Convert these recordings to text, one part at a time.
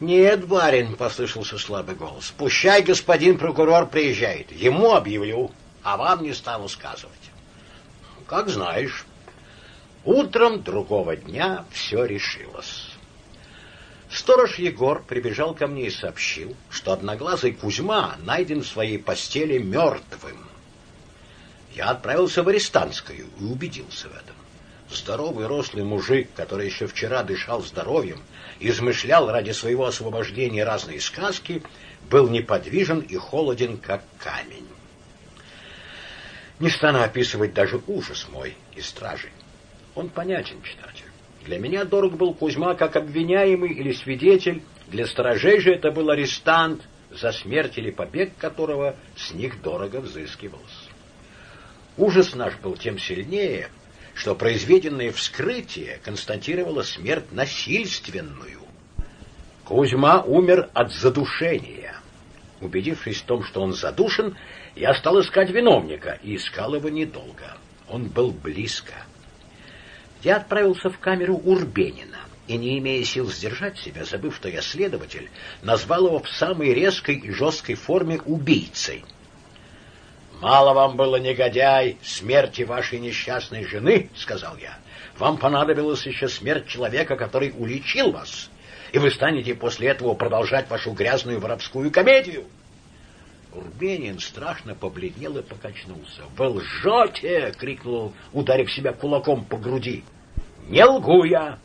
Нет, барин, послышался слабый голос. Пущай господин прокурор приезжает. Ему объявлю, а вам не стану сказывать. Как знаешь. Утром другого дня все решилось. Сторож Егор прибежал ко мне и сообщил, что одноглазый Кузьма найден в своей постели мертвым. Я отправился в Арестанскую и убедился в этом. Здоровый рослый мужик, который еще вчера дышал здоровьем, измышлял ради своего освобождения разные сказки, был неподвижен и холоден, как камень. Не стану описывать даже ужас мой и стражи. Он понятен, читатель. Для меня дорог был Кузьма как обвиняемый или свидетель, для сторожей же это был арестант, за смерть или побег которого с них дорого взыскивался. Ужас наш был тем сильнее, что произведенное вскрытие констатировало смерть насильственную. Кузьма умер от задушения. Убедившись в том, что он задушен, я стал искать виновника, и искал его недолго. Он был близко. Я отправился в камеру Урбенина и, не имея сил сдержать себя, забыв, что я следователь, назвал его в самой резкой и жесткой форме убийцей. «Мало вам было, негодяй, смерти вашей несчастной жены», — сказал я. «Вам понадобилась еще смерть человека, который уличил вас, и вы станете после этого продолжать вашу грязную воровскую комедию». Урбенин страшно побледнел и покачнулся. «Вы лжете!» — крикнул, ударив себя кулаком по груди. «Не лгу я!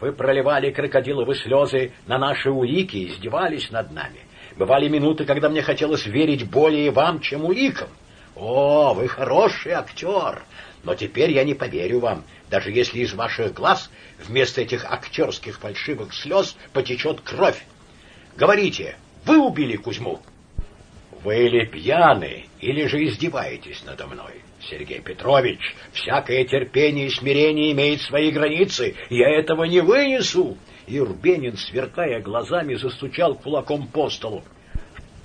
Вы проливали крокодиловые слезы на наши улики и издевались над нами. Бывали минуты, когда мне хотелось верить более вам, чем уликам. О, вы хороший актер! Но теперь я не поверю вам, даже если из ваших глаз вместо этих актерских фальшивых слез потечет кровь. Говорите, вы убили Кузьму?» Вы или пьяны, или же издеваетесь надо мной. Сергей Петрович, всякое терпение и смирение имеет свои границы. Я этого не вынесу. И Урбенин, сверкая глазами, застучал кулаком по столу.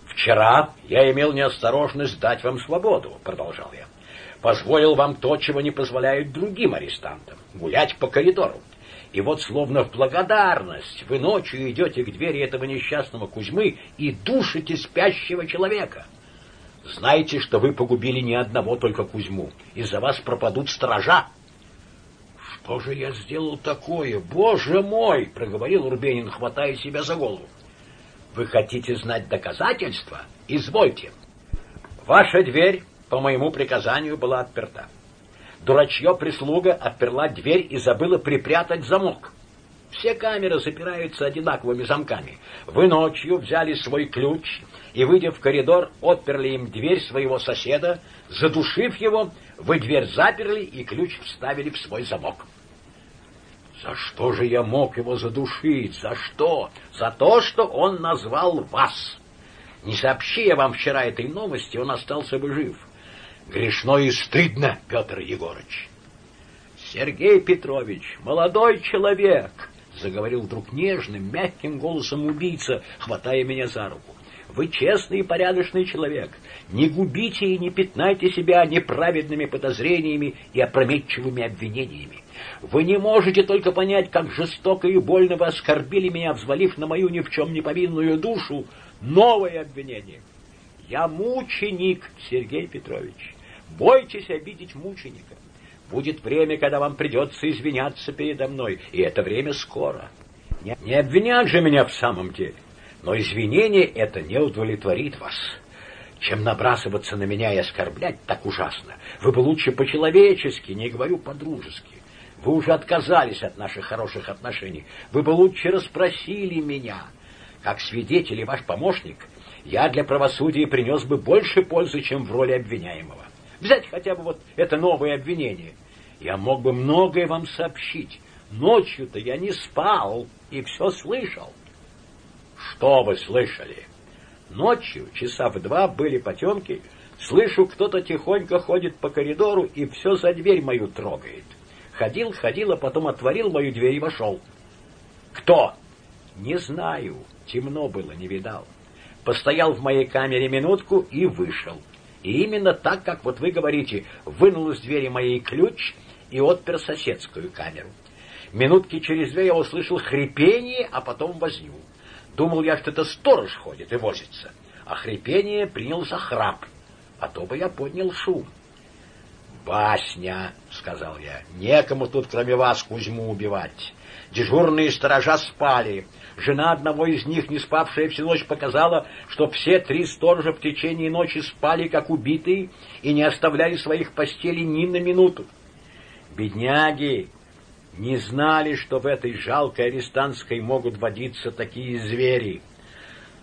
Вчера я имел неосторожность дать вам свободу, продолжал я. Позволил вам то, чего не позволяют другим арестантам гулять по коридору. И вот словно в благодарность вы ночью идете к двери этого несчастного Кузьмы и душите спящего человека. Знаете, что вы погубили не одного только Кузьму. Из-за вас пропадут сторожа. Что же я сделал такое? Боже мой, проговорил Урбенин, хватая себя за голову. Вы хотите знать доказательства? Извольте. Ваша дверь по моему приказанию была отперта. Дурачье прислуга отперла дверь и забыла припрятать замок. Все камеры запираются одинаковыми замками. Вы ночью взяли свой ключ и, выйдя в коридор, отперли им дверь своего соседа, задушив его, вы дверь заперли и ключ вставили в свой замок. За что же я мог его задушить? За что? За то, что он назвал вас. Не сообщи я вам вчера этой новости, он остался бы жив. Грешно и стыдно, Петр Егорыч. Сергей Петрович, молодой человек, заговорил вдруг нежным, мягким голосом убийца, хватая меня за руку. Вы честный и порядочный человек. Не губите и не пятнайте себя неправедными подозрениями и опрометчивыми обвинениями. Вы не можете только понять, как жестоко и больно вы оскорбили меня, взвалив на мою ни в чем не повинную душу новое обвинение. Я мученик, Сергей Петрович. Бойтесь обидеть мученика. Будет время, когда вам придется извиняться передо мной, и это время скоро. Не, обвинят же меня в самом деле, но извинение это не удовлетворит вас. Чем набрасываться на меня и оскорблять так ужасно, вы бы лучше по-человечески, не говорю по-дружески. Вы уже отказались от наших хороших отношений. Вы бы лучше расспросили меня. Как свидетель и ваш помощник, я для правосудия принес бы больше пользы, чем в роли обвиняемого. Взять хотя бы вот это новое обвинение. Я мог бы многое вам сообщить. Ночью-то я не спал и все слышал. Что вы слышали? Ночью, часа в два, были потемки, слышу, кто-то тихонько ходит по коридору и все за дверь мою трогает. Ходил, ходил, а потом отворил мою дверь и вошел. Кто? Не знаю. Темно было, не видал. Постоял в моей камере минутку и вышел. И именно так, как вот вы говорите, вынул из двери моей ключ и отпер соседскую камеру. Минутки через две я услышал хрипение, а потом возню. Думал я, что это сторож ходит и возится, а хрипение принял за храп, а то бы я поднял шум. «Басня», — сказал я, — «некому тут, кроме вас, Кузьму убивать. Дежурные сторожа спали. Жена одного из них, не спавшая всю ночь, показала, что все три сторожа в течение ночи спали, как убитые, и не оставляли своих постелей ни на минуту. Бедняги не знали, что в этой жалкой арестантской могут водиться такие звери.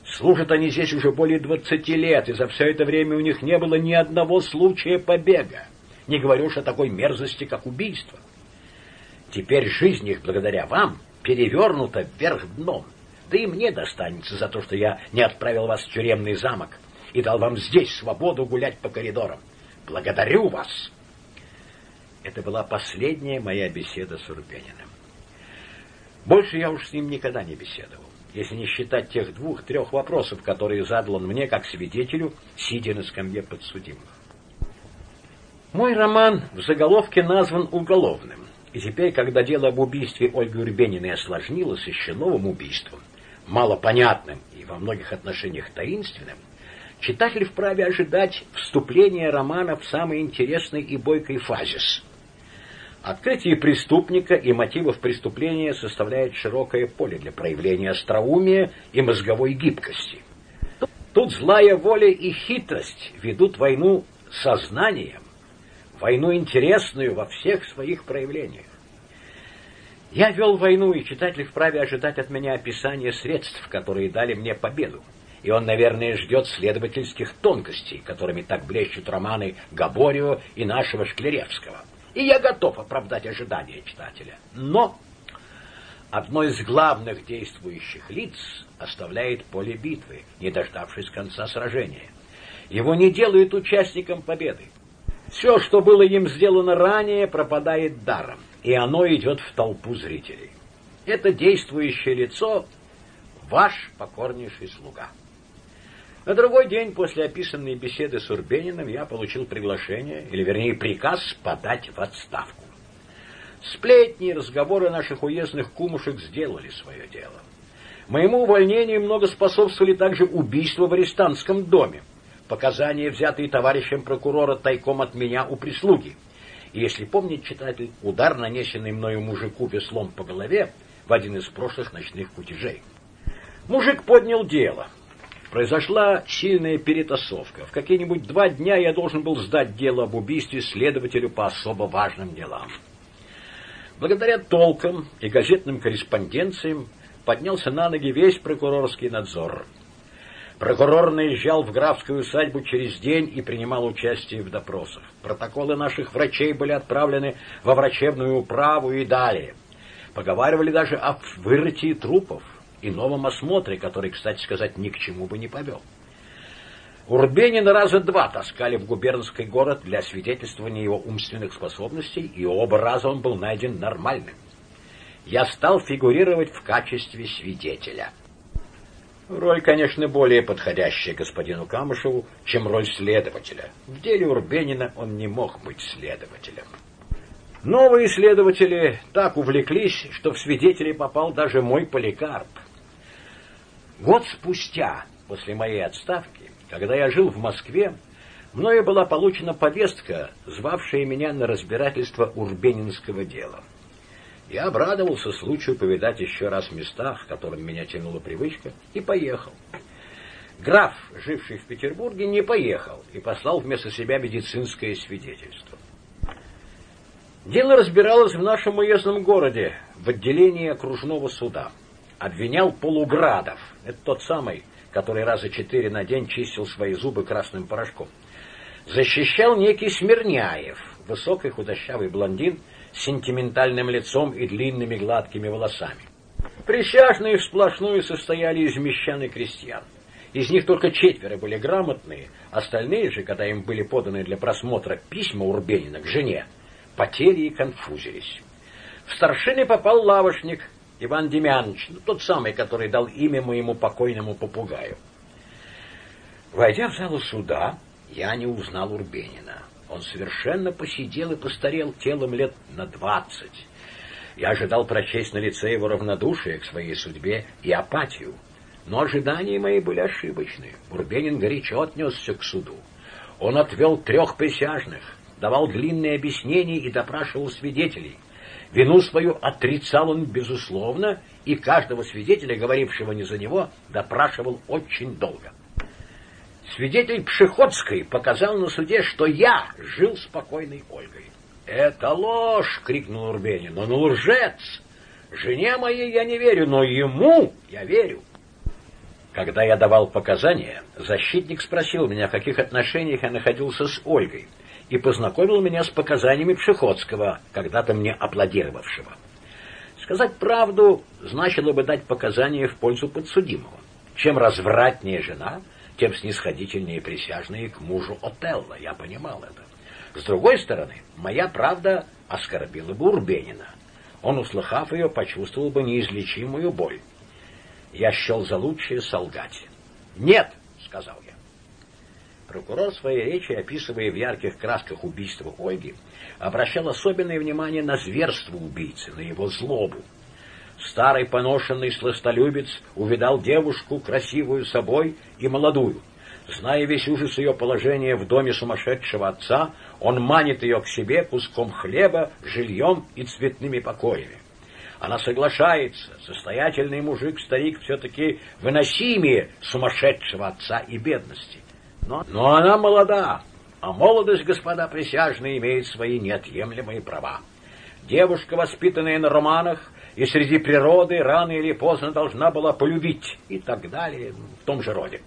Служат они здесь уже более двадцати лет, и за все это время у них не было ни одного случая побега. Не говорю уж о такой мерзости, как убийство. Теперь жизнь их, благодаря вам, перевернута вверх дном. Да и мне достанется за то, что я не отправил вас в тюремный замок и дал вам здесь свободу гулять по коридорам. Благодарю вас!» Это была последняя моя беседа с Урбениным. Больше я уж с ним никогда не беседовал, если не считать тех двух-трех вопросов, которые задал он мне как свидетелю, сидя на скамье подсудимых. Мой роман в заголовке назван уголовным, и теперь, когда дело об убийстве Ольги Урбениной осложнилось еще новым убийством, малопонятным и во многих отношениях таинственным, читатель вправе ожидать вступления романа в самый интересный и бойкий фазис – Открытие преступника и мотивов преступления составляет широкое поле для проявления остроумия и мозговой гибкости. Тут злая воля и хитрость ведут войну сознанием, войну интересную во всех своих проявлениях. Я вел войну, и читатель вправе ожидать от меня описания средств, которые дали мне победу. И он, наверное, ждет следовательских тонкостей, которыми так блещут романы Габорио и нашего Шклеревского и я готов оправдать ожидания читателя. Но одно из главных действующих лиц оставляет поле битвы, не дождавшись конца сражения. Его не делают участником победы. Все, что было им сделано ранее, пропадает даром, и оно идет в толпу зрителей. Это действующее лицо — ваш покорнейший слуга. На другой день после описанной беседы с Урбениным я получил приглашение, или вернее приказ, подать в отставку. Сплетни и разговоры наших уездных кумушек сделали свое дело. Моему увольнению много способствовали также убийства в арестантском доме, показания, взятые товарищем прокурора тайком от меня у прислуги. И если помнит читатель, удар, нанесенный мною мужику веслом по голове в один из прошлых ночных кутежей. Мужик поднял дело — Произошла сильная перетасовка. В какие-нибудь два дня я должен был сдать дело об убийстве следователю по особо важным делам. Благодаря толкам и газетным корреспонденциям поднялся на ноги весь прокурорский надзор. Прокурор наезжал в графскую усадьбу через день и принимал участие в допросах. Протоколы наших врачей были отправлены во врачебную управу и далее. Поговаривали даже о вырытии трупов и новом осмотре, который, кстати сказать, ни к чему бы не повел. Урбенина раза два таскали в губернский город для свидетельствования его умственных способностей, и оба раза он был найден нормальным. Я стал фигурировать в качестве свидетеля. Роль, конечно, более подходящая господину Камышеву, чем роль следователя. В деле Урбенина он не мог быть следователем. Новые следователи так увлеклись, что в свидетели попал даже мой поликарп. Год спустя, после моей отставки, когда я жил в Москве, мною была получена повестка, звавшая меня на разбирательство Урбенинского дела. Я обрадовался случаю повидать еще раз в местах, которым меня тянула привычка, и поехал. Граф, живший в Петербурге, не поехал и послал вместо себя медицинское свидетельство. Дело разбиралось в нашем уездном городе, в отделении окружного суда обвинял Полуградов. Это тот самый, который раза четыре на день чистил свои зубы красным порошком. Защищал некий Смирняев, высокий худощавый блондин с сентиментальным лицом и длинными гладкими волосами. Присяжные всплошную состояли из мещан и крестьян. Из них только четверо были грамотные, остальные же, когда им были поданы для просмотра письма Урбенина к жене, потели и конфузились. В старшины попал лавошник, Иван Демьянович, ну, тот самый, который дал имя моему покойному попугаю. Войдя в залу суда, я не узнал Урбенина. Он совершенно посидел и постарел телом лет на двадцать. Я ожидал прочесть на лице его равнодушие к своей судьбе и апатию. Но ожидания мои были ошибочны. Бурбенин горячо отнесся к суду. Он отвел трех присяжных, давал длинные объяснения и допрашивал свидетелей. Вину свою отрицал он безусловно, и каждого свидетеля, говорившего не за него, допрашивал очень долго. Свидетель Пшеходской показал на суде, что я жил спокойной Ольгой. «Это ложь!» — крикнул Урбенин. «Он лжец! Жене моей я не верю, но ему я верю!» Когда я давал показания, защитник спросил меня, в каких отношениях я находился с Ольгой, и познакомил меня с показаниями Пшеходского, когда-то мне аплодировавшего. Сказать правду значило бы дать показания в пользу подсудимого. Чем развратнее жена, тем снисходительнее присяжные к мужу Отелло, я понимал это. С другой стороны, моя правда оскорбила бы Урбенина. Он, услыхав ее, почувствовал бы неизлечимую боль. Я счел за лучшее солгать. «Нет!» — сказал. Прокурор в своей речи, описывая в ярких красках убийство Ольги, обращал особенное внимание на зверство убийцы, на его злобу. Старый поношенный сластолюбец увидал девушку, красивую собой и молодую. Зная весь ужас ее положения в доме сумасшедшего отца, он манит ее к себе куском хлеба, жильем и цветными покоями. Она соглашается, состоятельный мужик-старик все-таки выносимее сумасшедшего отца и бедности. Но, но она молода, а молодость, господа присяжные, имеет свои неотъемлемые права. Девушка, воспитанная на романах, и среди природы рано или поздно должна была полюбить, и так далее, в том же роде.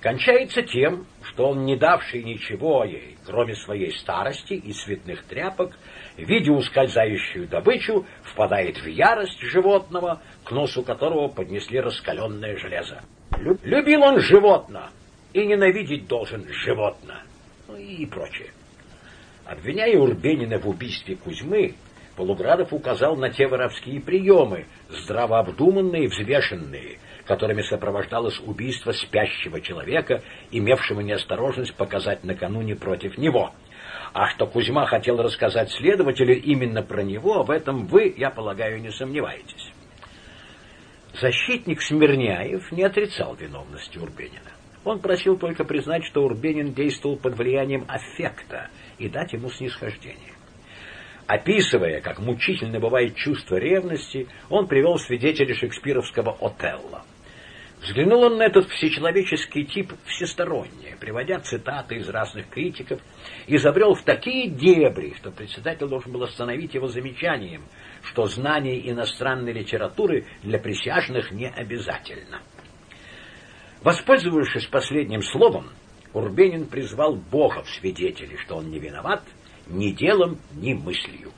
Кончается тем, что он, не давший ничего ей, кроме своей старости и цветных тряпок, видя ускользающую добычу, впадает в ярость животного, к носу которого поднесли раскаленное железо. Любил он животное, и ненавидеть должен животное, ну и прочее. Обвиняя Урбенина в убийстве Кузьмы, Полуградов указал на те воровские приемы, здраво обдуманные и взвешенные, которыми сопровождалось убийство спящего человека, имевшего неосторожность показать накануне против него. А что Кузьма хотел рассказать следователю именно про него, в этом вы, я полагаю, не сомневаетесь. Защитник Смирняев не отрицал виновности Урбенина. Он просил только признать, что Урбенин действовал под влиянием аффекта и дать ему снисхождение. Описывая, как мучительно бывает чувство ревности, он привел свидетеля шекспировского Отелло. Взглянул он на этот всечеловеческий тип всесторонне, приводя цитаты из разных критиков, и забрел в такие дебри, что председатель должен был остановить его замечанием, что знание иностранной литературы для присяжных не обязательно. Воспользовавшись последним словом, Урбенин призвал Бога в свидетели, что он не виноват ни делом, ни мыслью.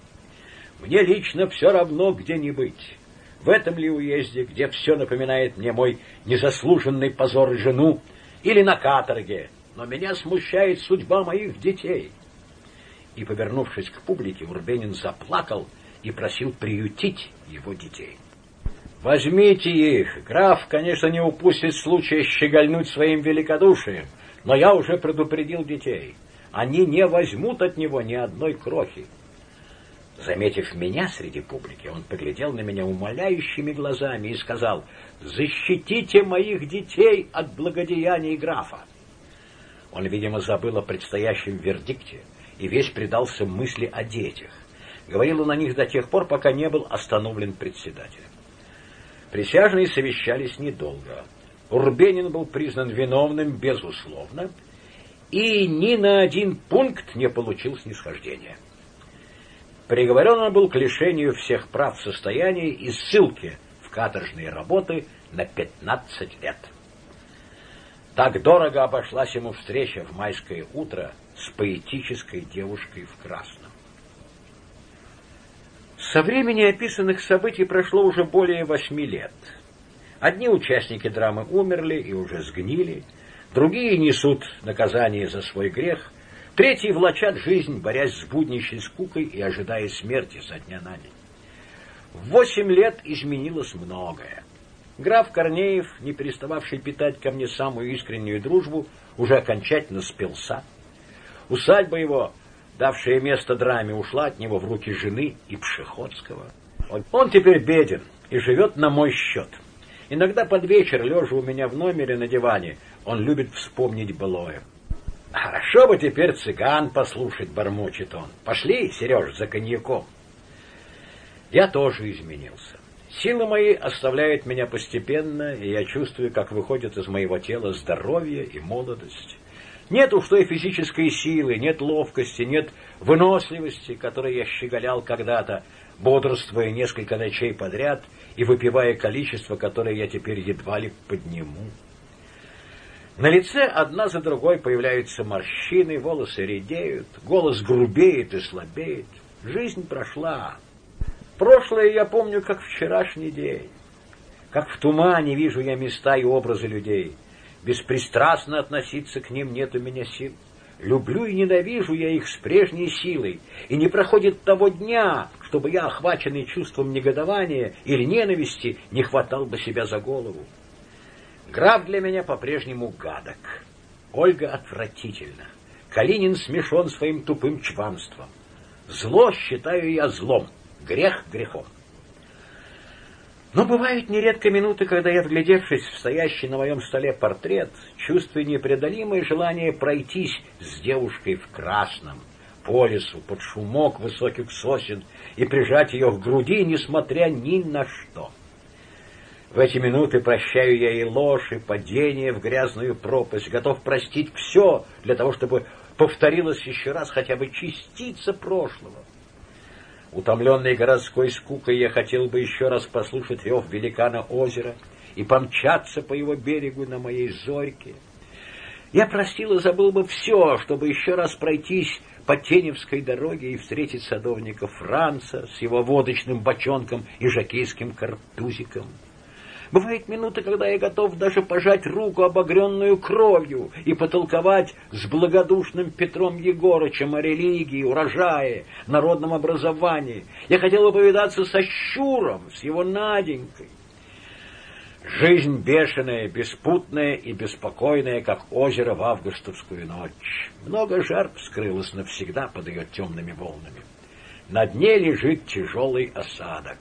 Мне лично все равно, где не быть. В этом ли уезде, где все напоминает мне мой незаслуженный позор и жену, или на каторге, но меня смущает судьба моих детей. И, повернувшись к публике, Урбенин заплакал и просил приютить его детей. Возьмите их. Граф, конечно, не упустит случая щегольнуть своим великодушием, но я уже предупредил детей. Они не возьмут от него ни одной крохи. Заметив меня среди публики, он поглядел на меня умоляющими глазами и сказал, «Защитите моих детей от благодеяний графа». Он, видимо, забыл о предстоящем вердикте и весь предался мысли о детях. Говорил он о них до тех пор, пока не был остановлен председателем. Присяжные совещались недолго. Урбенин был признан виновным, безусловно, и ни на один пункт не получил снисхождения. Приговорен он был к лишению всех прав в состоянии и ссылке в каторжные работы на 15 лет. Так дорого обошлась ему встреча в майское утро с поэтической девушкой в красном. Со времени описанных событий прошло уже более восьми лет. Одни участники драмы умерли и уже сгнили, другие несут наказание за свой грех, третьи влачат жизнь, борясь с будничной скукой и ожидая смерти со дня на день. В восемь лет изменилось многое. Граф Корнеев, не перестававший питать ко мне самую искреннюю дружбу, уже окончательно спелся. Усадьба его давшая место драме, ушла от него в руки жены и Пшеходского. Он, теперь беден и живет на мой счет. Иногда под вечер, лежа у меня в номере на диване, он любит вспомнить былое. «Хорошо бы теперь цыган послушать», — бормочет он. «Пошли, Сереж, за коньяком». Я тоже изменился. Силы мои оставляют меня постепенно, и я чувствую, как выходит из моего тела здоровье и молодость. Нет уж той физической силы, нет ловкости, нет выносливости, которой я щеголял когда-то, бодрствуя несколько ночей подряд и выпивая количество, которое я теперь едва ли подниму. На лице одна за другой появляются морщины, волосы редеют, голос грубеет и слабеет. Жизнь прошла. Прошлое я помню, как вчерашний день. Как в тумане вижу я места и образы людей — Беспристрастно относиться к ним нет у меня сил. Люблю и ненавижу я их с прежней силой, и не проходит того дня, чтобы я, охваченный чувством негодования или ненависти, не хватал бы себя за голову. Граф для меня по-прежнему гадок. Ольга отвратительна. Калинин смешон своим тупым чванством. Зло считаю я злом, грех грехом. Но бывают нередко минуты, когда я, вглядевшись в стоящий на моем столе портрет, чувствую непреодолимое желание пройтись с девушкой в красном, по лесу, под шумок высоких сосен и прижать ее к груди, несмотря ни на что. В эти минуты прощаю я и ложь, и падение в грязную пропасть, готов простить все для того, чтобы повторилась еще раз хотя бы частица прошлого. Утомленный городской скукой, я хотел бы еще раз послушать рев великана озера и помчаться по его берегу на моей зорьке. Я просил и забыл бы все, чтобы еще раз пройтись по Теневской дороге и встретить садовника Франца с его водочным бочонком и жакейским картузиком. Бывают минуты, когда я готов даже пожать руку, обогренную кровью, и потолковать с благодушным Петром Егорычем о религии, урожае, народном образовании. Я хотел повидаться со Щуром, с его Наденькой. Жизнь бешеная, беспутная и беспокойная, как озеро в августовскую ночь. Много жертв скрылось навсегда под ее темными волнами. На дне лежит тяжелый осадок.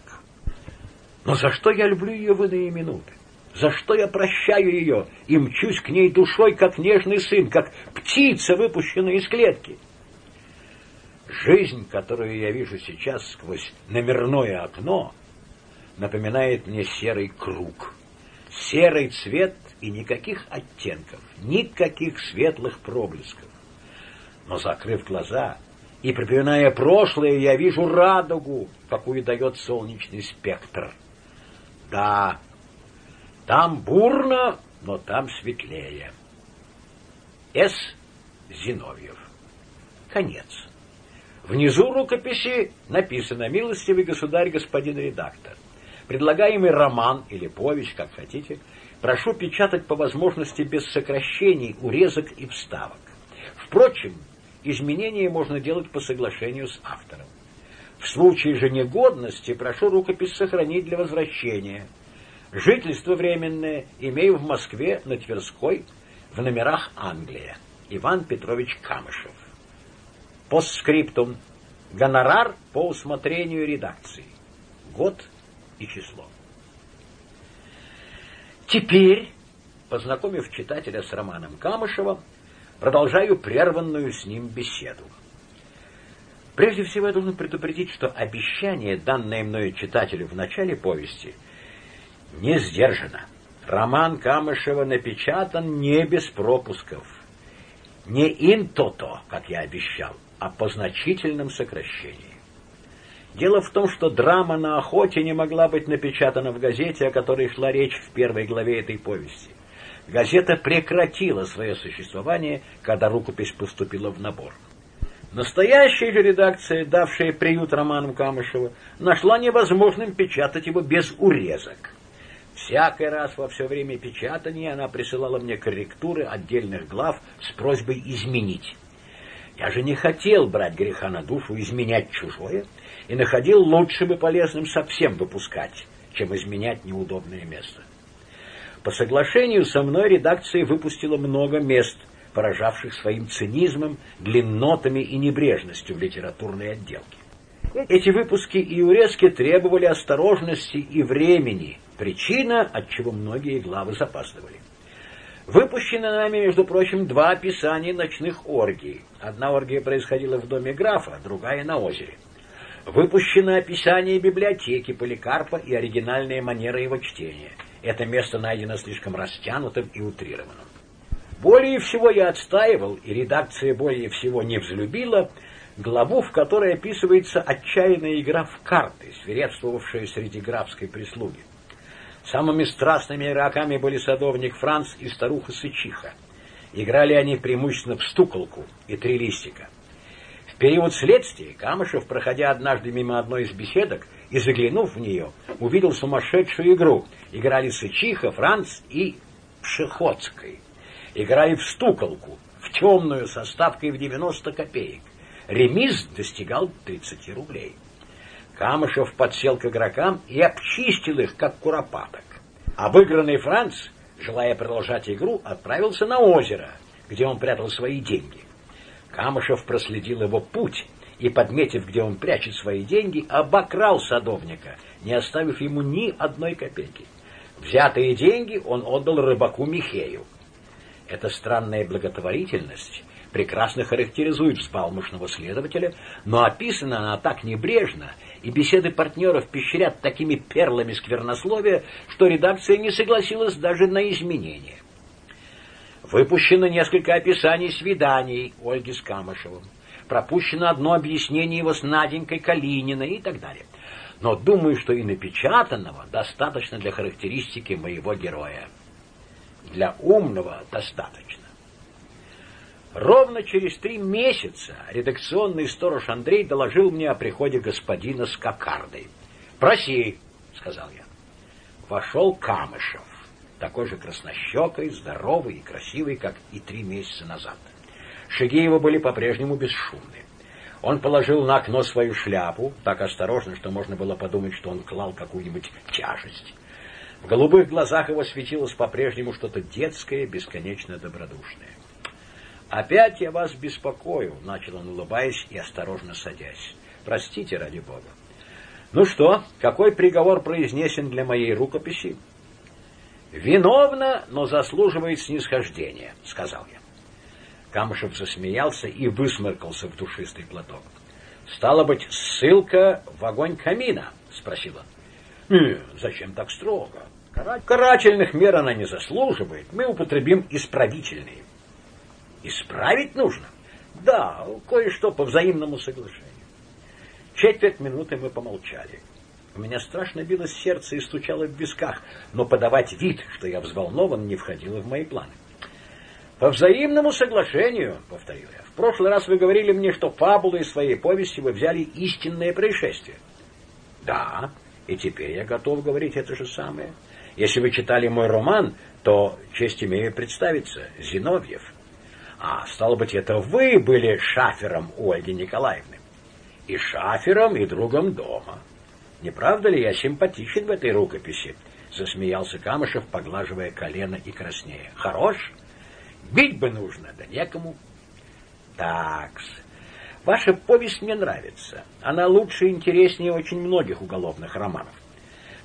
Но за что я люблю ее в иные минуты? За что я прощаю ее и мчусь к ней душой, как нежный сын, как птица, выпущенная из клетки? Жизнь, которую я вижу сейчас сквозь номерное окно, напоминает мне серый круг. Серый цвет и никаких оттенков, никаких светлых проблесков. Но закрыв глаза и припоминая прошлое, я вижу радугу, какую дает солнечный спектр — да, там бурно, но там светлее. С. Зиновьев. Конец. Внизу рукописи написано «Милостивый государь, господин редактор». Предлагаемый роман или повесть, как хотите, прошу печатать по возможности без сокращений, урезок и вставок. Впрочем, изменения можно делать по соглашению с автором. В случае же негодности прошу рукопись сохранить для возвращения. Жительство временное имею в Москве на Тверской в номерах Англия. Иван Петрович Камышев. Постскриптум. Гонорар по усмотрению редакции. Год и число. Теперь, познакомив читателя с романом Камышева, продолжаю прерванную с ним беседу. Прежде всего, я должен предупредить, что обещание, данное мною читателю в начале повести, не сдержано. Роман Камышева напечатан не без пропусков. Не ин-то-то, как я обещал, а по значительном сокращении. Дело в том, что драма на охоте не могла быть напечатана в газете, о которой шла речь в первой главе этой повести. Газета прекратила свое существование, когда рукопись поступила в набор. Настоящая же редакция, давшая приют романам Камышева, нашла невозможным печатать его без урезок. Всякий раз во все время печатания она присылала мне корректуры отдельных глав с просьбой изменить. Я же не хотел брать греха на душу, изменять чужое, и находил лучше бы полезным совсем выпускать, чем изменять неудобное место. По соглашению со мной редакция выпустила много мест – поражавших своим цинизмом, длиннотами и небрежностью в литературной отделке. Эти выпуски и урезки требовали осторожности и времени, Причина, от чего многие главы запаздывали. Выпущены нами, между прочим, два описания ночных оргий. Одна оргия происходила в доме графа, другая на озере. Выпущено описание библиотеки Поликарпа и оригинальная манера его чтения. Это место найдено слишком растянутым и утрированным. Более всего я отстаивал, и редакция более всего не взлюбила, главу, в которой описывается отчаянная игра в карты, свирепствовавшая среди графской прислуги. Самыми страстными игроками были садовник Франц и старуха Сычиха. Играли они преимущественно в стуколку и три листика. В период следствия Камышев, проходя однажды мимо одной из беседок и заглянув в нее, увидел сумасшедшую игру. Играли Сычиха, Франц и Пшеходской играли в стуколку, в темную, со ставкой в 90 копеек. Ремиз достигал 30 рублей. Камышев подсел к игрокам и обчистил их, как куропаток. Обыгранный Франц, желая продолжать игру, отправился на озеро, где он прятал свои деньги. Камышев проследил его путь и, подметив, где он прячет свои деньги, обокрал садовника, не оставив ему ни одной копейки. Взятые деньги он отдал рыбаку Михею. Эта странная благотворительность прекрасно характеризует взбалмошного следователя, но описана она так небрежно, и беседы партнеров пещерят такими перлами сквернословия, что редакция не согласилась даже на изменения. Выпущено несколько описаний свиданий Ольги с Камышевым. Пропущено одно объяснение его с Наденькой Калининой и так далее. Но думаю, что и напечатанного достаточно для характеристики моего героя для умного достаточно. Ровно через три месяца редакционный сторож Андрей доложил мне о приходе господина с кокардой. «Проси», — сказал я. Вошел Камышев, такой же краснощекой, здоровый и красивый, как и три месяца назад. Шаги его были по-прежнему бесшумны. Он положил на окно свою шляпу, так осторожно, что можно было подумать, что он клал какую-нибудь тяжесть. В голубых глазах его светилось по-прежнему что-то детское, бесконечно добродушное. «Опять я вас беспокою», — начал он, улыбаясь и осторожно садясь. «Простите, ради Бога». «Ну что, какой приговор произнесен для моей рукописи?» «Виновна, но заслуживает снисхождения», — сказал я. Камышев засмеялся и высморкался в душистый платок. «Стало быть, ссылка в огонь камина?» — спросил он. «Нет, зачем так строго? Карательных мер она не заслуживает. Мы употребим исправительные. Исправить нужно? Да, кое-что по взаимному соглашению. Четверть минуты мы помолчали. У меня страшно билось сердце и стучало в висках, но подавать вид, что я взволнован, не входило в мои планы. По взаимному соглашению, повторил я. В прошлый раз вы говорили мне, что фабулой своей повести вы взяли истинное происшествие. Да, и теперь я готов говорить это же самое. Если вы читали мой роман, то честь имею представиться, Зиновьев. А, стало быть, это вы были шафером Ольги Николаевны. И шафером, и другом дома. Не правда ли я симпатичен в этой рукописи? Засмеялся Камышев, поглаживая колено и краснея. Хорош? Бить бы нужно, да некому. Такс. Ваша повесть мне нравится. Она лучше и интереснее очень многих уголовных романов.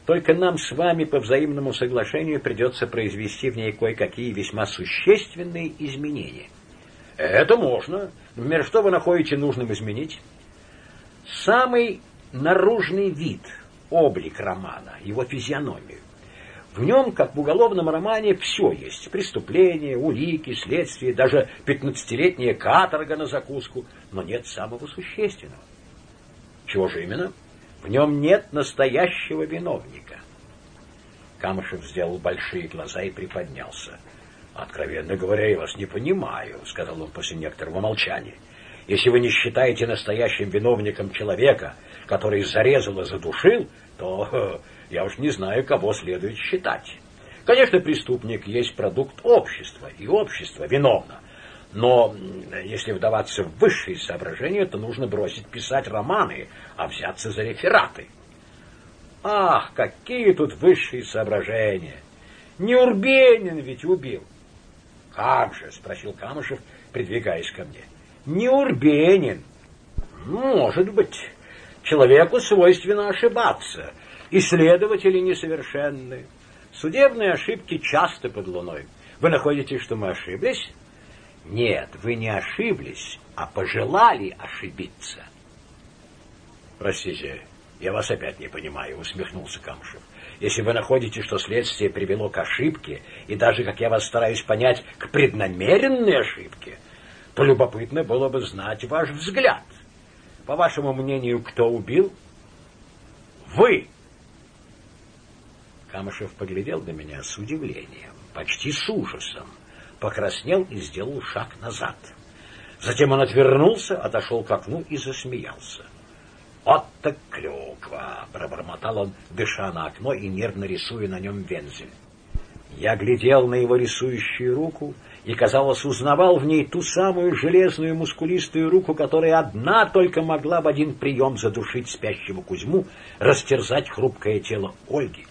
Только нам с вами по взаимному соглашению придется произвести в ней кое-какие весьма существенные изменения. Это можно. Например, что вы находите нужным изменить? Самый наружный вид, облик романа, его физиономию. В нем, как в уголовном романе, все есть. Преступления, улики, следствие, даже пятнадцатилетняя каторга на закуску. Но нет самого существенного. Чего же именно? В нем нет настоящего виновника. Камышев сделал большие глаза и приподнялся. «Откровенно говоря, я вас не понимаю», — сказал он после некоторого молчания. «Если вы не считаете настоящим виновником человека, который зарезал и задушил, то я уж не знаю, кого следует считать. Конечно, преступник есть продукт общества, и общество виновно. Но если вдаваться в высшие соображения, то нужно бросить писать романы, а взяться за рефераты. Ах, какие тут высшие соображения! Не Урбенин ведь убил. Как же, спросил Камышев, придвигаясь ко мне. Не Урбенин. Может быть. Человеку свойственно ошибаться. Исследователи несовершенны. Судебные ошибки часто под луной. Вы находите, что мы ошиблись? Нет, вы не ошиблись, а пожелали ошибиться. Простите, я вас опять не понимаю, усмехнулся Камышев. Если вы находите, что следствие привело к ошибке, и даже, как я вас стараюсь понять, к преднамеренной ошибке, то любопытно было бы знать ваш взгляд. По вашему мнению, кто убил? Вы! Камышев поглядел на меня с удивлением, почти с ужасом, покраснел и сделал шаг назад. Затем он отвернулся, отошел к окну и засмеялся. «Вот так клюква!» — пробормотал он, дыша на окно и нервно рисуя на нем вензель. Я глядел на его рисующую руку и, казалось, узнавал в ней ту самую железную мускулистую руку, которая одна только могла в один прием задушить спящего Кузьму, растерзать хрупкое тело Ольги.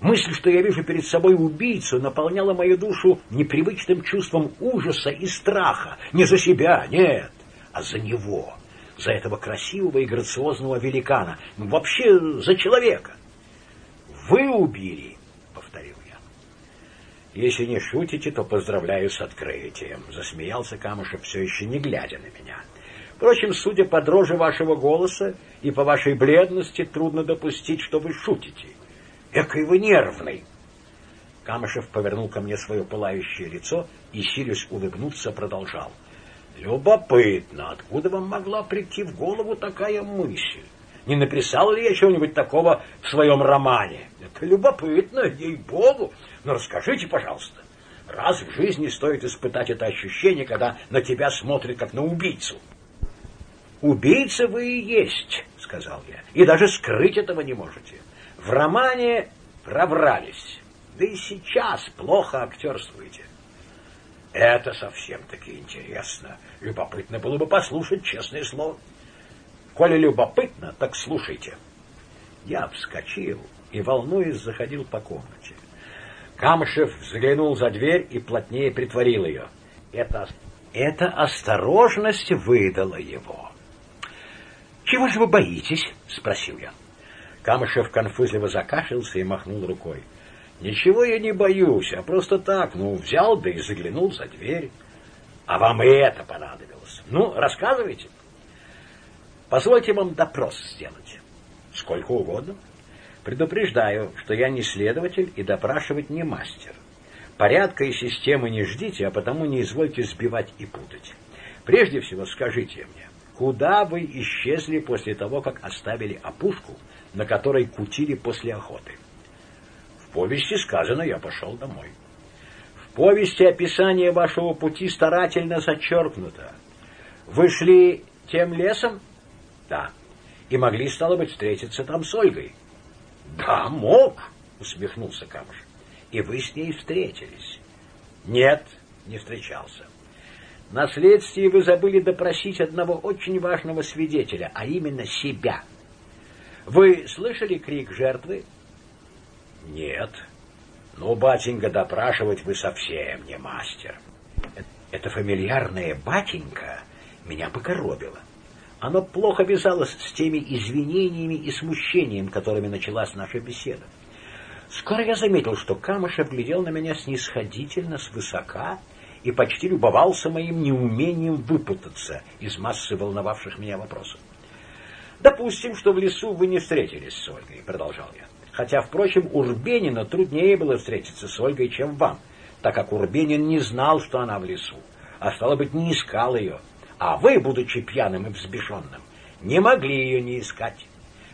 Мысль, что я вижу перед собой убийцу, наполняла мою душу непривычным чувством ужаса и страха. Не за себя, нет, а за него, за этого красивого и грациозного великана, вообще за человека. «Вы убили». «Если не шутите, то поздравляю с открытием», — засмеялся Камышев, все еще не глядя на меня. «Впрочем, судя по дрожи вашего голоса и по вашей бледности, трудно допустить, что вы шутите». Экой вы нервный. Камышев повернул ко мне свое пылающее лицо и, силясь улыбнуться, продолжал. Любопытно, откуда вам могла прийти в голову такая мысль? Не написал ли я чего-нибудь такого в своем романе? Это любопытно, ей-богу. Но расскажите, пожалуйста, раз в жизни стоит испытать это ощущение, когда на тебя смотрят как на убийцу? Убийца вы и есть, сказал я, и даже скрыть этого не можете. В романе пробрались, да и сейчас плохо актерствуете. Это совсем-таки интересно. Любопытно было бы послушать, честное слово. Коли любопытно, так слушайте. Я вскочил и, волнуясь, заходил по комнате. Камышев взглянул за дверь и плотнее притворил ее. Это, эта осторожность выдала его. «Чего же вы боитесь?» — спросил я. Камышев конфузливо закашлялся и махнул рукой. «Ничего я не боюсь, а просто так, ну, взял да и заглянул за дверь. А вам и это понадобилось. Ну, рассказывайте. Позвольте вам допрос сделать. Сколько угодно. Предупреждаю, что я не следователь и допрашивать не мастер. Порядка и системы не ждите, а потому не извольте сбивать и путать. Прежде всего скажите мне, куда вы исчезли после того, как оставили опушку, на которой кутили после охоты. В повести сказано, я пошел домой. В повести описание вашего пути старательно зачеркнуто. Вы шли тем лесом? Да. И могли, стало быть, встретиться там с Ольгой? Да, мог, усмехнулся Камыш. И вы с ней встретились? Нет, не встречался. На следствии вы забыли допросить одного очень важного свидетеля, а именно себя. Вы слышали крик жертвы? Нет. Ну, батенька, допрашивать вы совсем не мастер. Это фамильярное «батенька» меня покоробило. Оно плохо вязалось с теми извинениями и смущением, которыми началась наша беседа. Скоро я заметил, что Камышев глядел на меня снисходительно, свысока, и почти любовался моим неумением выпутаться из массы волновавших меня вопросов. Допустим, что в лесу вы не встретились с Ольгой, продолжал я. Хотя, впрочем, Урбенина труднее было встретиться с Ольгой, чем вам, так как Урбенин не знал, что она в лесу, а стало быть, не искал ее. А вы, будучи пьяным и взбешенным, не могли ее не искать.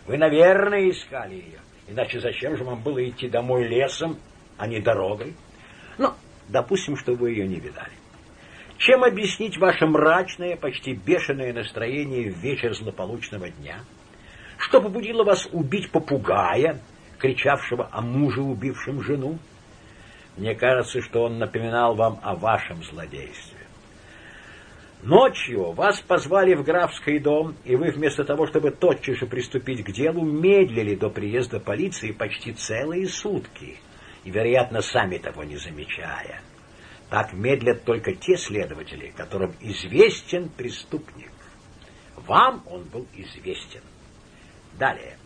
Вы, наверное, искали ее. Иначе зачем же вам было идти домой лесом, а не дорогой? Ну, допустим, что вы ее не видали. Чем объяснить ваше мрачное, почти бешеное настроение в вечер злополучного дня? Что побудило вас убить попугая, кричавшего о муже, убившем жену? Мне кажется, что он напоминал вам о вашем злодействе. Ночью вас позвали в графский дом, и вы вместо того, чтобы тотчас же приступить к делу, медлили до приезда полиции почти целые сутки, и, вероятно, сами того не замечая. Так медлят только те следователи, которым известен преступник. Вам он был известен. Далее.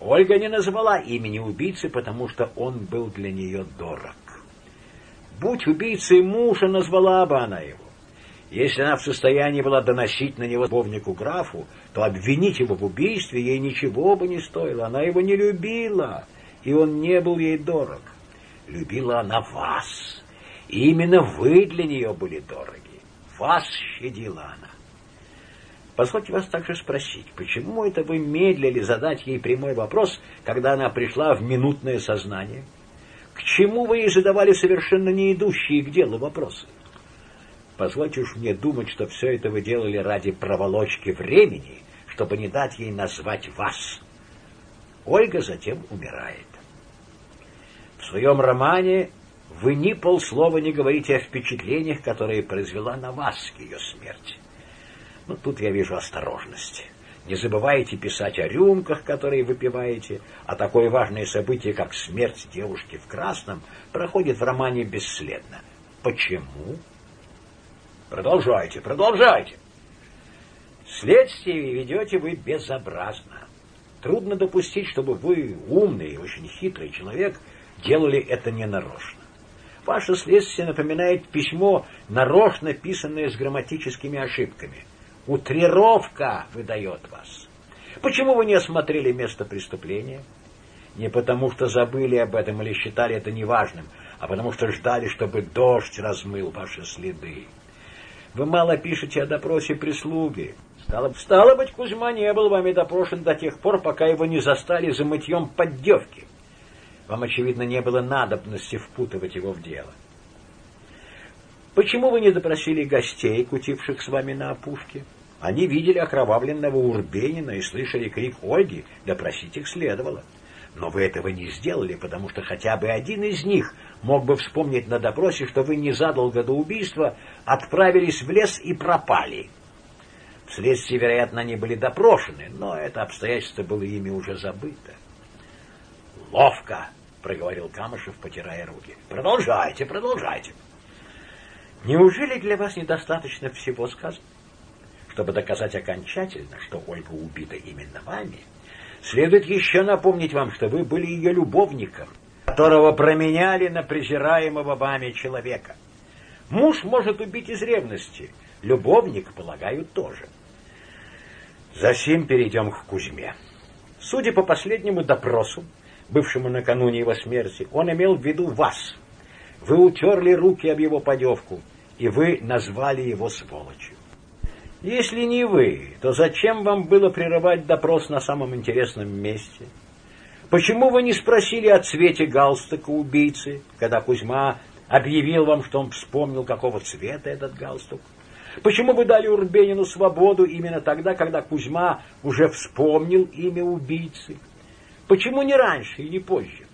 Ольга не назвала имени убийцы, потому что он был для нее дорог. Будь убийцей мужа, назвала бы она его. Если она в состоянии была доносить на него любовнику графу, то обвинить его в убийстве ей ничего бы не стоило. Она его не любила, и он не был ей дорог. Любила она вас, и именно вы для нее были дороги. Вас щадила она. Позвольте вас также спросить, почему это вы медлили задать ей прямой вопрос, когда она пришла в минутное сознание? К чему вы ей задавали совершенно не идущие к делу вопросы? Позвольте мне думать, что все это вы делали ради проволочки времени, чтобы не дать ей назвать вас. Ольга затем умирает. В своем романе вы ни полслова не говорите о впечатлениях, которые произвела на вас ее смерть. Но ну, тут я вижу осторожность. Не забывайте писать о рюмках, которые выпиваете, а такое важное событие, как смерть девушки в красном, проходит в романе бесследно. Почему? Продолжайте, продолжайте. Следствие ведете вы безобразно. Трудно допустить, чтобы вы, умный и очень хитрый человек, делали это ненарочно. Ваше следствие напоминает письмо, нарочно писанное с грамматическими ошибками. Утрировка выдает вас. Почему вы не осмотрели место преступления? Не потому, что забыли об этом или считали это неважным, а потому что ждали, чтобы дождь размыл ваши следы. Вы мало пишете о допросе прислуги. Стало, стало быть, Кузьма не был вами допрошен до тех пор, пока его не застали за мытьем поддевки. Вам, очевидно, не было надобности впутывать его в дело. Почему вы не допросили гостей, кутивших с вами на опушке? Они видели окровавленного Урбенина и слышали крик Ольги, допросить их следовало. Но вы этого не сделали, потому что хотя бы один из них мог бы вспомнить на допросе, что вы незадолго до убийства отправились в лес и пропали. Вследствие, вероятно, они были допрошены, но это обстоятельство было ими уже забыто. «Ловко!» — проговорил Камышев, потирая руки. «Продолжайте, продолжайте!» «Неужели для вас недостаточно всего сказано? Чтобы доказать окончательно, что Ольга убита именно вами, следует еще напомнить вам, что вы были ее любовником, которого променяли на презираемого вами человека. Муж может убить из ревности, любовник, полагаю, тоже. Засим перейдем к Кузьме. Судя по последнему допросу, бывшему накануне его смерти, он имел в виду вас. Вы утерли руки об его подевку, и вы назвали его сволочью. Если не вы, то зачем вам было прерывать допрос на самом интересном месте? Почему вы не спросили о цвете галстука убийцы, когда Кузьма объявил вам, что он вспомнил, какого цвета этот галстук? Почему вы дали Урбенину свободу именно тогда, когда Кузьма уже вспомнил имя убийцы? Почему не раньше и не позже?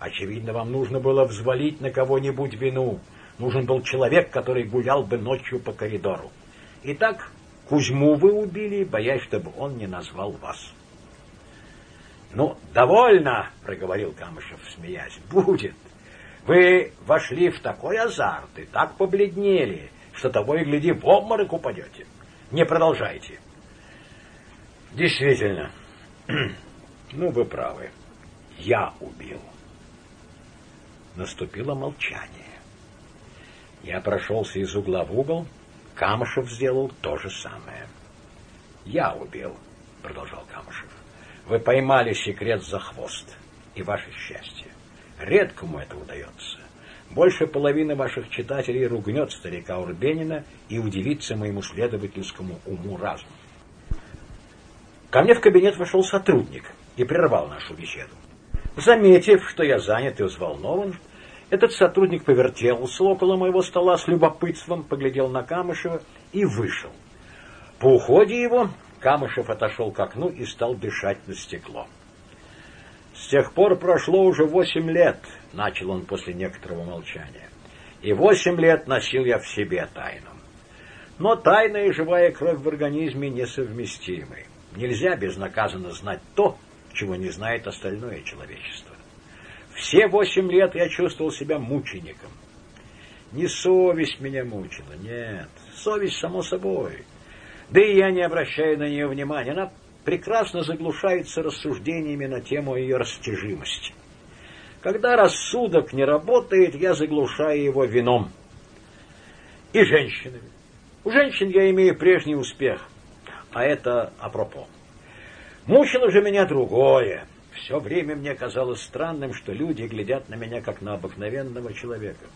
Очевидно, вам нужно было взвалить на кого-нибудь вину. Нужен был человек, который гулял бы ночью по коридору. Итак, Кузьму вы убили, боясь, чтобы он не назвал вас. «Ну, довольно!» — проговорил Камышев, смеясь. «Будет! Вы вошли в такой азарт и так побледнели, что того и гляди, в обморок упадете. Не продолжайте!» «Действительно, ну, вы правы. Я убил». Наступило молчание. Я прошелся из угла в угол, Камышев сделал то же самое. «Я убил», — продолжал Камышев. Вы поймали секрет за хвост. И ваше счастье. Редкому это удается. Больше половины ваших читателей ругнет старика Урбенина и удивится моему следовательскому уму разуму. Ко мне в кабинет вошел сотрудник и прервал нашу беседу. Заметив, что я занят и взволнован, этот сотрудник повертелся около моего стола с любопытством, поглядел на Камышева и вышел. По уходе его Камышев отошел к окну и стал дышать на стекло. «С тех пор прошло уже восемь лет», — начал он после некоторого молчания. «И восемь лет носил я в себе тайну. Но тайна и живая кровь в организме несовместимы. Нельзя безнаказанно знать то, чего не знает остальное человечество. Все восемь лет я чувствовал себя мучеником. Не совесть меня мучила, нет, совесть само собой. Да и я не обращаю на нее внимания. Она прекрасно заглушается рассуждениями на тему ее растяжимости. Когда рассудок не работает, я заглушаю его вином. И женщинами. У женщин я имею прежний успех. А это апропо. Мучило же меня другое. Все время мне казалось странным, что люди глядят на меня, как на обыкновенного человека.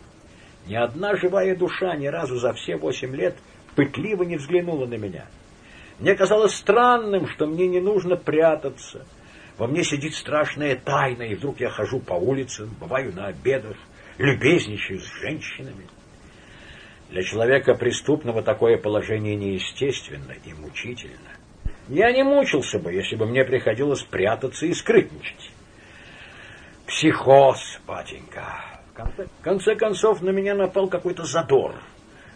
Ни одна живая душа ни разу за все восемь лет пытливо не взглянула на меня. Мне казалось странным, что мне не нужно прятаться. Во мне сидит страшная тайна, и вдруг я хожу по улицам, бываю на обедах, любезничаю с женщинами. Для человека преступного такое положение неестественно и мучительно. Я не мучился бы, если бы мне приходилось прятаться и скрытничать. Психоз, батенька. В конце концов, на меня напал какой-то задор.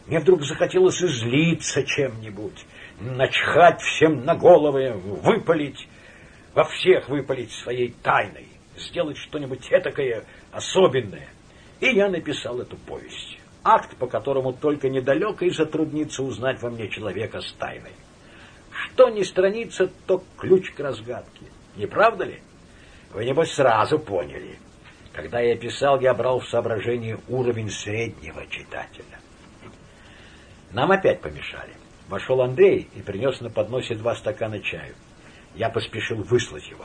Мне вдруг захотелось излиться чем-нибудь, начхать всем на головы, выпалить, во всех выпалить своей тайной, сделать что-нибудь этакое особенное. И я написал эту повесть. Акт, по которому только недалеко и затруднится узнать во мне человека с тайной. Что ни страница, то ключ к разгадке. Не правда ли? Вы, небось, сразу поняли. Когда я писал, я брал в соображение уровень среднего читателя. Нам опять помешали. Вошел Андрей и принес на подносе два стакана чаю. Я поспешил выслать его.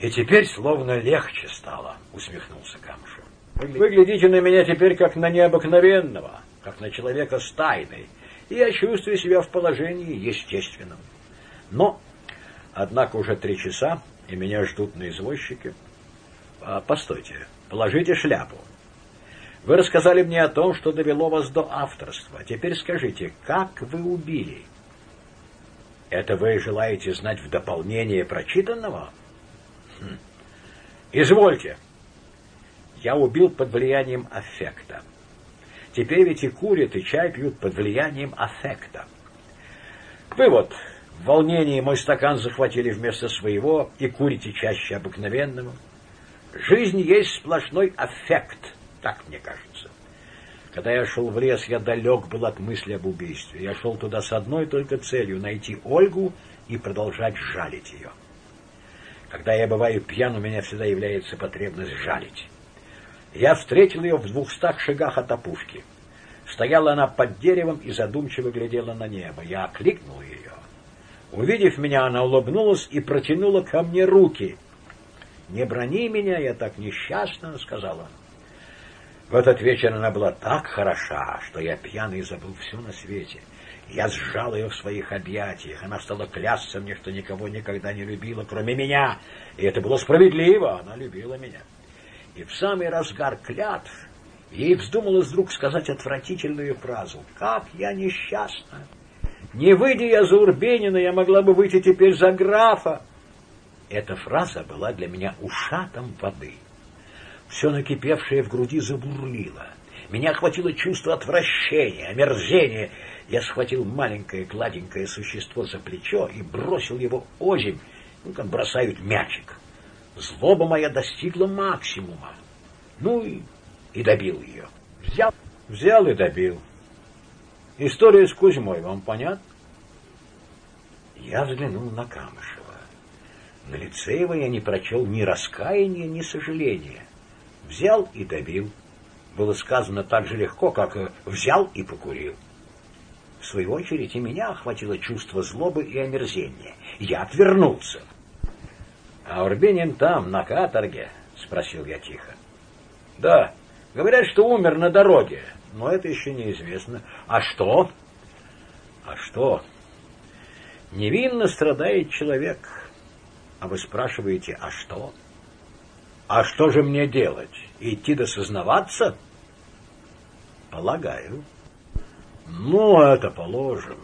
И теперь словно легче стало, усмехнулся Камышев. Вы глядите на меня теперь как на необыкновенного, как на человека с тайной, и я чувствую себя в положении естественном. Но, однако, уже три часа, и меня ждут на извозчике. А, постойте, положите шляпу. Вы рассказали мне о том, что довело вас до авторства. Теперь скажите, как вы убили? Это вы желаете знать в дополнение прочитанного? Хм. Извольте. Я убил под влиянием аффекта. Теперь ведь и курят, и чай пьют под влиянием аффекта. Вы вот в волнении мой стакан захватили вместо своего и курите чаще обыкновенного. Жизнь есть сплошной аффект, так мне кажется. Когда я шел в лес, я далек был от мысли об убийстве. Я шел туда с одной только целью — найти Ольгу и продолжать жалить ее. Когда я бываю пьян, у меня всегда является потребность жалить. Я встретил ее в двухстах шагах от опушки. Стояла она под деревом и задумчиво глядела на небо. Я окликнул ее. Увидев меня, она улыбнулась и протянула ко мне руки. «Не брони меня, я так несчастна», — сказала. В этот вечер она была так хороша, что я пьяный забыл все на свете. Я сжал ее в своих объятиях. Она стала клясться мне, что никого никогда не любила, кроме меня. И это было справедливо. Она любила меня. И в самый разгар клятв ей вздумалось вдруг сказать отвратительную фразу. «Как я несчастна! Не выйдя я за Урбенина, я могла бы выйти теперь за графа!» Эта фраза была для меня ушатом воды. Все накипевшее в груди забурлило. Меня охватило чувство отвращения, омерзения. Я схватил маленькое гладенькое существо за плечо и бросил его озимь, ну, как бросают мячик. Злоба моя достигла максимума. Ну и, и добил ее. Взял, взял и добил. История с Кузьмой вам понятна? Я взглянул на Камышева. На лице его я не прочел ни раскаяния, ни сожаления. Взял и добил. Было сказано так же легко, как взял и покурил. В свою очередь и меня охватило чувство злобы и омерзения. Я отвернулся. А Урбенин там, на каторге? Спросил я тихо. Да, говорят, что умер на дороге, но это еще неизвестно. А что? А что? Невинно страдает человек. А вы спрашиваете, а что? А что же мне делать? Идти досознаваться? Полагаю. Ну, это положим.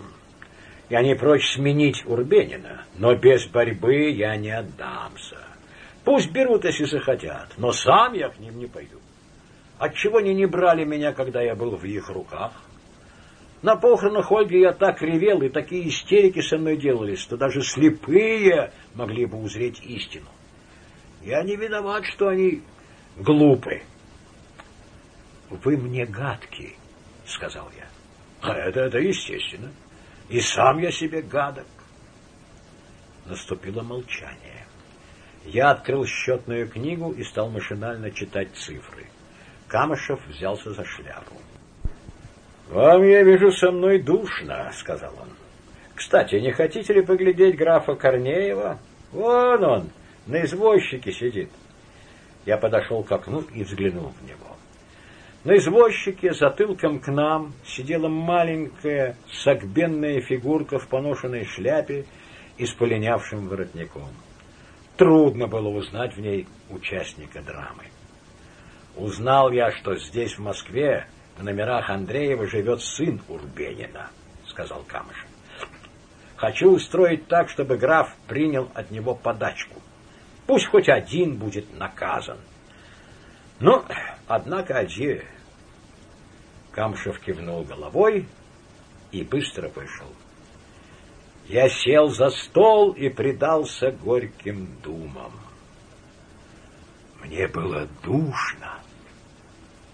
Я не прочь сменить Урбенина, но без борьбы я не отдамся. Пусть берут, если захотят, но сам я к ним не пойду. Отчего они не брали меня, когда я был в их руках? На похоронах Ольги я так ревел, и такие истерики со мной делались, что даже слепые могли бы узреть истину. Я не виноват, что они глупы. «Вы мне гадки», — сказал я. А это, это естественно. И сам я себе гадок. Наступило молчание. Я открыл счетную книгу и стал машинально читать цифры. Камышев взялся за шляпу. «Вам, я вижу, со мной душно», — сказал он. «Кстати, не хотите ли поглядеть графа Корнеева? Вон он, на извозчике сидит». Я подошел к окну и взглянул в него. На извозчике затылком к нам сидела маленькая согбенная фигурка в поношенной шляпе и с полинявшим воротником. Трудно было узнать в ней участника драмы. Узнал я, что здесь, в Москве, в номерах Андреева живет сын Урбенина, сказал Камышев. Хочу устроить так, чтобы граф принял от него подачку. Пусть хоть один будет наказан. Ну, однако, адье. Камшев кивнул головой и быстро вышел. Я сел за стол и предался горьким думам. Мне было душно.